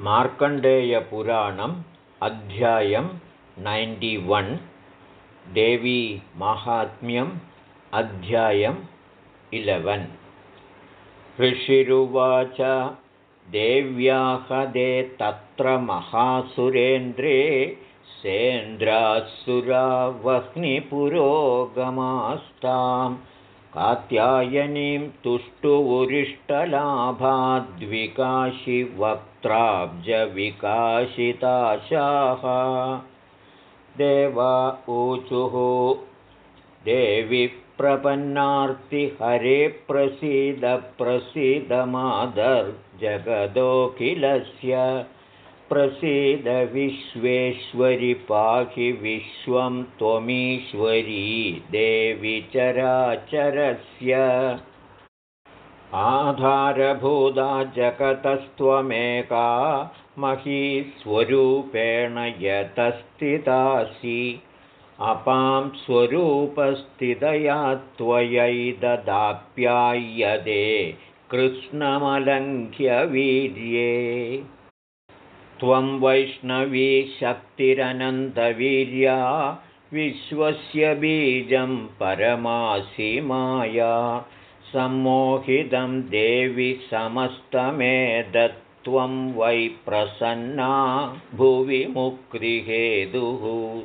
मार्कण्डेयपुराणम् अध्यायं वन् देवी माहात्म्यम् अध्यायम् इलेवन्। ऋषिरुवाच देव्याहदे तत्र महासुरेन्द्रे सेन्द्रासुरावह्निपुरोगमास्ताम् कात्यायनीं तुष्टुवुरिष्टलाभाद्विकाशिवक्त्राब्जविकाशिताशाः। देवा ऊचुः देवि प्रपन्नार्तिहरे प्रसीदप्रसीदमादर्जगदोऽखिलस्य प्रसीद विश्वेश्वरि पाहि विश्वं त्वमीश्वरी देवि चराचरस्य। आधारभूता जगतस्त्वमेका महीस्वरूपेण यतस्थितासि। अपां स्वरूपस्थितया त्वयैददाप्याय्यदे कृष्णमलङ्घ्यवीर्ये त्वं वैष्णवी शक्तिरनन्तवीर्या विश्वस्य बीजं परमासि माया। सम्मोहितं देवि समस्तमेदत्त्वं वै प्रसन्ना भुवि मुक्तिहेतुः।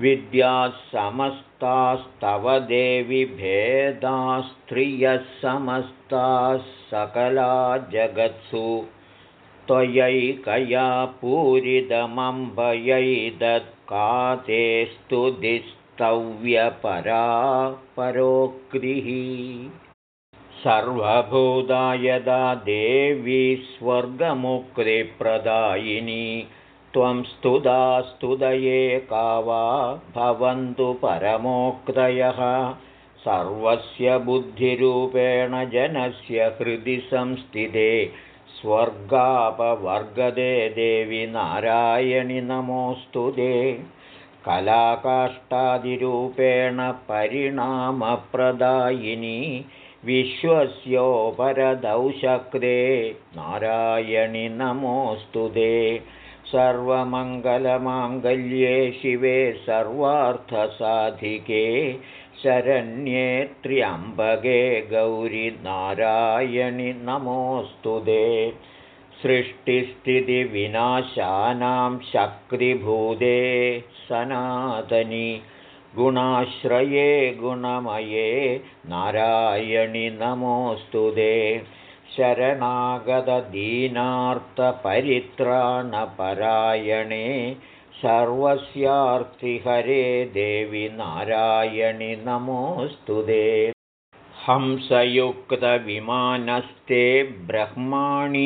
विद्याः समस्तास्तव देवि भेदास्त्रियः समस्ताः सकला जगत्सु त्वयैकया पूरितमम्बयैदत्काते स्तुतिस्तव्यपरा परोक्तिः सर्वभूता यदा देवी स्वर्गमुक्तिप्रदायिनी त्वं स्तुदा स्तुदये का वा भवन्तु परमोक्तयः। सर्वस्य बुद्धिरूपेण जनस्य हृदि संस्थिते स्वर्गापवर्गदे देवि नारायणि नमोऽस्तु ते कलाकाष्ठादिरूपेण परिणामप्रदायिनी विश्वस्योपरदौशक्रे नारायणि नमोऽस्तु ते सर्वमङ्गलमाङ्गल्ये शिवे सर्वार्थसाधिके शरण्ये त्र्यम्बगे गौरिनारायणि नमोऽस्तु दे सृष्टिस्थितिविनाशानां शक्तिभूते सनातनि गुणाश्रये गुणमये नारायणि नमोऽस्तु दे शरणागतदीनार्थपरित्राणपरायणे सर्वस्यार्थिहरे देवि नारायणि नमोऽस्तु दे हंसयुक्तविमानस्ते ब्रह्माणीरूपधारिणि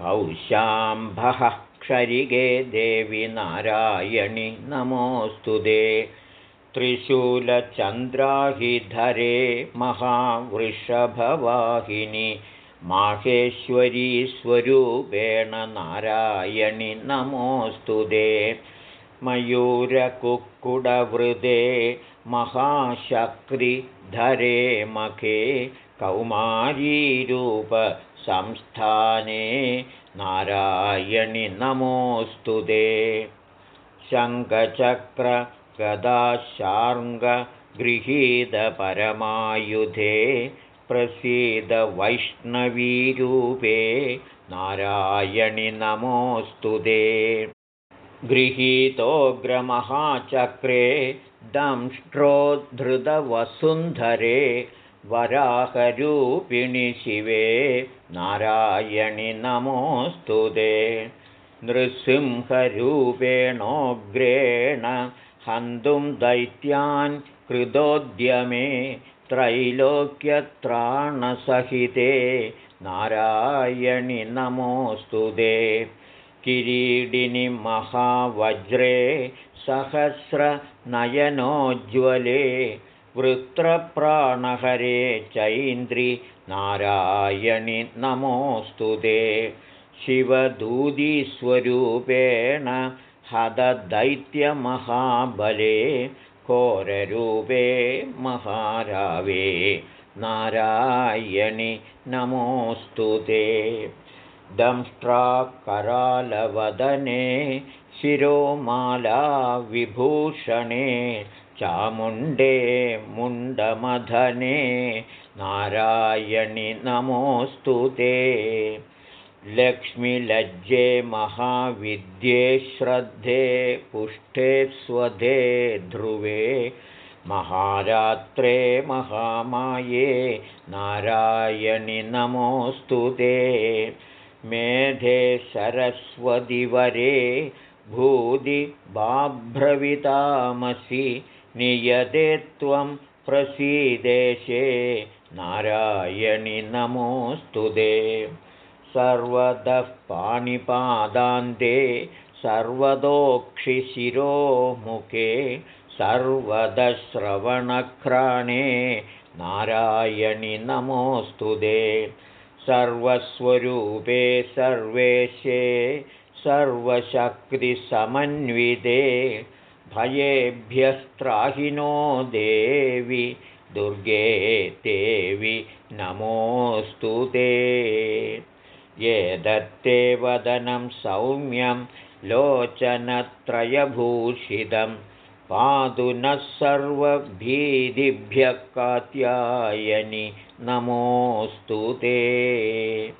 कौशाम्भः क्षरिगे देवि नारायणि नमोऽस्तु दे त्रिशूलचन्द्राहिधरे महावृषभवाहिनि माहेश्वरीस्वरूपेण नारायणि नमोऽस्तु दे मयूरकुक्कुडवृदे महाशक्तिधरे मखे कौमारीरूपसंस्थाने नारायणि नमोऽस्तु दे शङ्खचक्रगदाशार्ङ्गगृहीतपरमायुधे प्रसीदवैष्णवीरूपे नारायणि नमोऽस्तु ते। गृहीतोऽग्रमहाचक्रे दंष्ट्रोद्धृतवसुन्धरे वराहरूपिणि शिवे नारायणि नमोऽस्तु ते। नृसिंहरूपेणोग्रेण हन्तुं दैत्यान् कृतोद्यमे त्रैलोक्यत्राणसहिते नारायणि नमोऽस्तु ते। किरीडिनि महावज्रे सहस्रनयनोज्ज्वले वृत्रप्राणहरे चैन्द्रि नारायणि नमोऽस्तु ते। शिवदूतीस्वरूपेण हददैत्यमहाबले घोररूपे महारावे नारायणि नमोऽस्तु ते दंष्ट्राकरालवदने शिरोमाला विभूषणे चामुण्डे मुण्डमधने नारायणि नमोऽस्तु ते लक्ष्मीलज्जे महाविद्ये श्रद्धे पुष्ठे स्वधे ध्रुवे महारात्रे महामाये नारायणि नमोऽस्तु ते। मेधे सरस्वतिवरे भूदि बाभ्रवितामसि नियते त्वं प्रसीदेशे। नारायणि नमोऽस्तु ते सर्वतः पाणिपादान्ते सर्वतोक्षिशिरोमुखे सर्वदश्रवणघ्राणे नारायणि नमोऽस्तु ते। सर्वस्वरूपे सर्वेशे सर्वशक्तिसमन्विते भयेभ्यस्त्राहिनो देवि दुर्गे देवि नमोऽस्तु ते ये दत्ते वदनं सौम्यं लोचनत्रयभूषितं पातु नः सर्वभीदिभ्यः कात्यायनि नमोऽस्तु ते।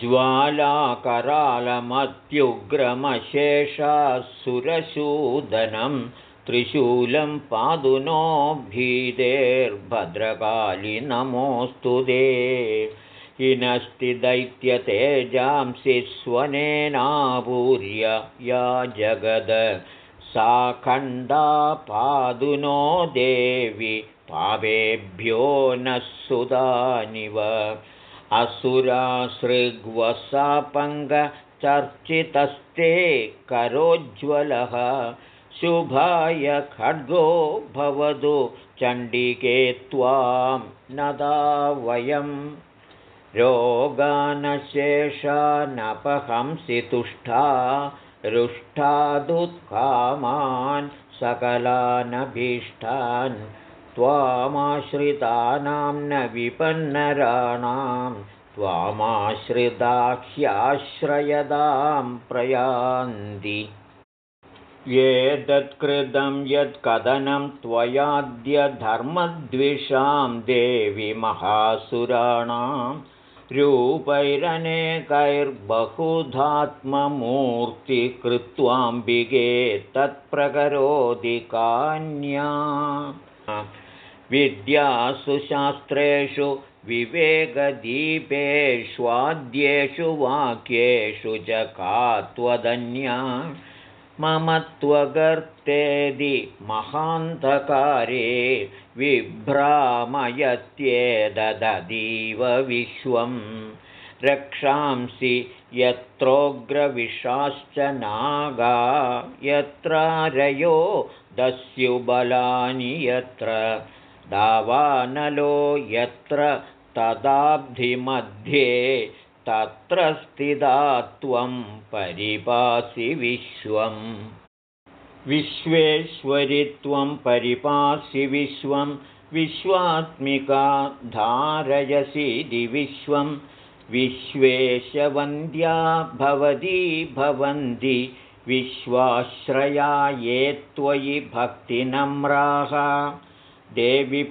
ज्वालाकरालमत्युग्रमशेषासुरशूदनं त्रिशूलं पादु नो भीतेर्भद्रकाली नमोऽस्तु ते हिनस्ति दैत्यतेजांसि स्वनेनापूर्य या जगद। सा खण्डा पादुनो देवि पापेभ्यो नः सुदानिव। असुरासृग्वसापङ्गचर्चितस्ते करोज्ज्वलः। शुभाय खड्गो भवतु चण्डिके त्वां नदा वयम् रोगानशेषानपहंसि तुष्टा रुष्टादुत्कामान् सकलानभीष्टान् त्वामाश्रितानां न विपन्नराणां त्वामाश्रिताह्याश्रयदां प्रयान्ति। ये तत्कृतं यत्कथनं त्वयाद्यधर्मद्विषां देवि महासुराणाम् रूपैरनेकैर्बहुधात्ममूर्तिकृत्वाम्बिगे तत्प्रकरोति कान्या विद्यासु शास्त्रेषु विवेकदीपेष्वाद्येषु वाक्येषु च का त्वदन्या मम त्वगर्तेदि महान्तकारे विभ्रामयत्येददीव विश्वं रक्षांसि यत्रोग्रविषाश्च नागा यत्रारयो दस्युबलानि यत्र दावानलो यत्र तदाब्धिमध्ये तत्र स्थिता त्वं परिपासि विश्वम्। विश्वेश्वरि त्वं परिपासि विश्वं विश्वात्मिका धारयसि विश्वं विश्वेशवन्द्या भवती भवन्ति विश्वाश्रया ये त्वयि भक्तिनम्राः। देवि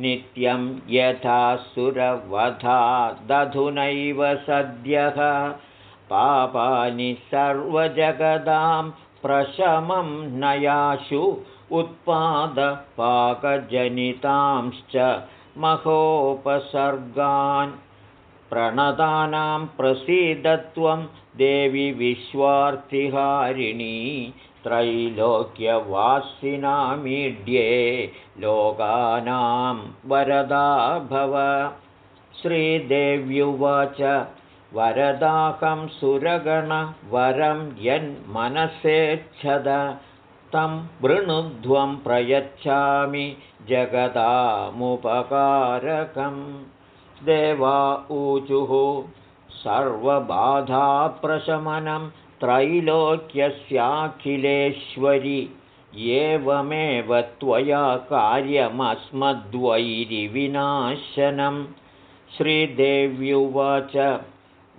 प्रसीदपरिपालयनोरिभीदेर्नित्यं यथा सुरवधा दधुनैव सद्यः। पापानि सर्वजगदां प्रशमं नयाशु उत्पादपाकजनितांश्च महोपसर्गान्। प्रणदानां प्रसीदत्वं देवि विश्वार्थिहारिणी त्रैलोक्यवासिनामीड्ये लोकानां वरदा भव। श्रीदेव्युवाच वरदाहं सुरगणवरं यन्मनसेच्छद तं वृणुध्वं प्रयच्छामि जगदामुपकारकं देवा ऊचुः सर्वबाधाप्रशमनं त्रैलोक्यस्याखिलेश्वरि एवमेव त्वया कार्यमस्मद्वैरिविनाशनं। श्रीदेव्युवाच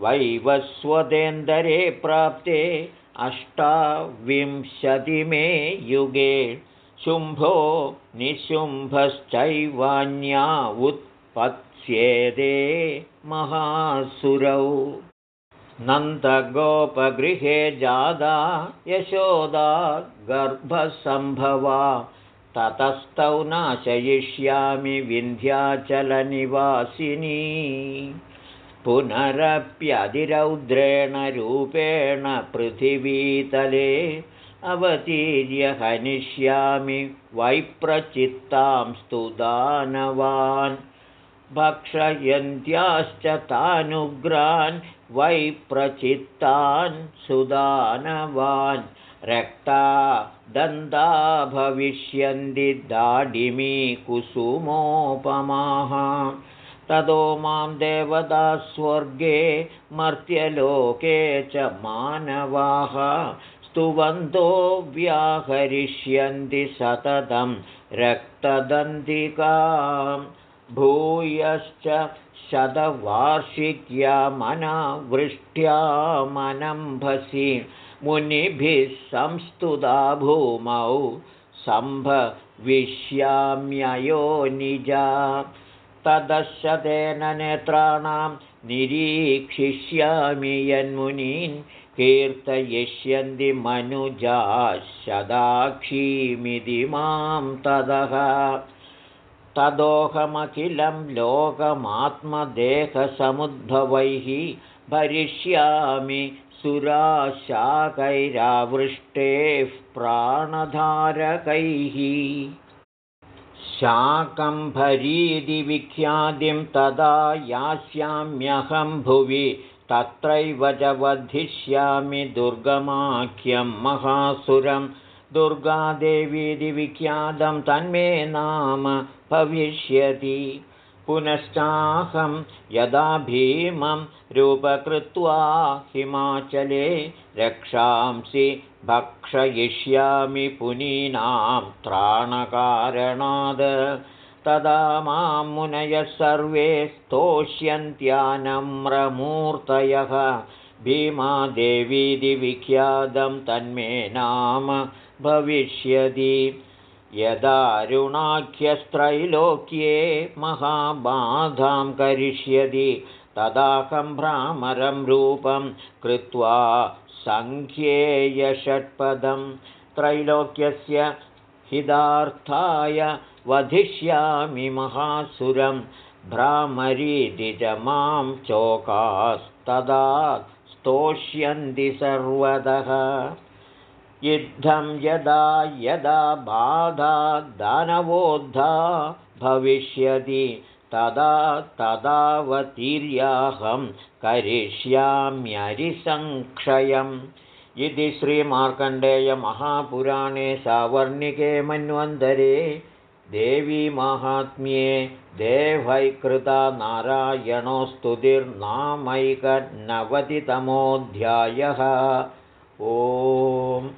वैवस्वतेन्दरे प्राप्ते अष्टाविंशतिमे युगे शुम्भो निशुम्भश्चैवान्या उत्पत्स्येदे महासुरौ। नन्दगोपगृहे जादा यशोदा गर्भसम्भवा। ततस्तौ नाशयिष्यामि विन्ध्याचलनिवासिनी। पुनरप्यधिरौद्रेण रूपेण पृथिवीतले अवतीर्य हनिष्यामि। वैप्रचित्तांस्तु दानवान् भक्षयन्त्याश्च तानुग्रान् वैप्रचित्तान् सुदानवान्। रक्ता दन्ता भविष्यन्ति दाडिमी कुसुमोपमाः ततो मां देवता स्वर्गे मर्त्यलोके च मानवाः। स्तुवन्तो व्याहरिष्यन्ति सततं रक्तदन्तिकाम् भूयश्च शतवार्षिक्यामनावृष्ट्या मनम्भसि। मुनिभिः संस्तुता भूमौ सम्भविष्याम्ययो निजा। तदशतेन नेत्राणां निरीक्षिष्यामि यन्मुनीन्। कीर्तयिष्यन्ति मनुजा शदाक्षीमिति मां ततः तदोहमखिलं लोकमात्मदेहसमुद्भवैः भरिष्यामि सुराशाकैरावृष्टेः प्राणधारकैः। शाकम्भरीति विख्यातिं तदा यास्याम्यहं भुवि तत्रैव च वधिष्यामि दुर्गमाख्यं महासुरं। दुर्गादेवीति विख्यातं तन्मे नाम भविष्यति। पुनश्चाहं यदा भीमं रूपकृत्वा हिमाचले रक्षांसि भक्षयिष्यामि पुनीनां त्राणकारणाद्। तदा मां मुनयः सर्वे स्तोष्यन्त्यानम्रमूर्तयः। भीमादेवीति विख्यातं तन्मे नाम भविष्यति यदारुणाख्यस्त्रैलोक्ये महाबाधां करिष्यति तदाहं भ्रामरं रूपं कृत्वा सङ्ख्येयषट्पदं त्रैलोक्यस्य हितार्थाय वधिष्यामि महासुरं। भ्रामरीति च मां चोकास्तदा स्तोष्यन्ति सर्वतः युद्धं यदा यदा बाधा दानवोद्धा भविष्यति तदा तदावतीर्याहं करिष्याम्यरिसङ्क्षयम् इति श्रीमार्कण्डेयमहापुराणे सावर्णिके मन्वन्तरे देवीमाहात्म्ये देवैकृता नारायणोस्तुतिर्नामैकनवतितमोऽध्यायः ओम्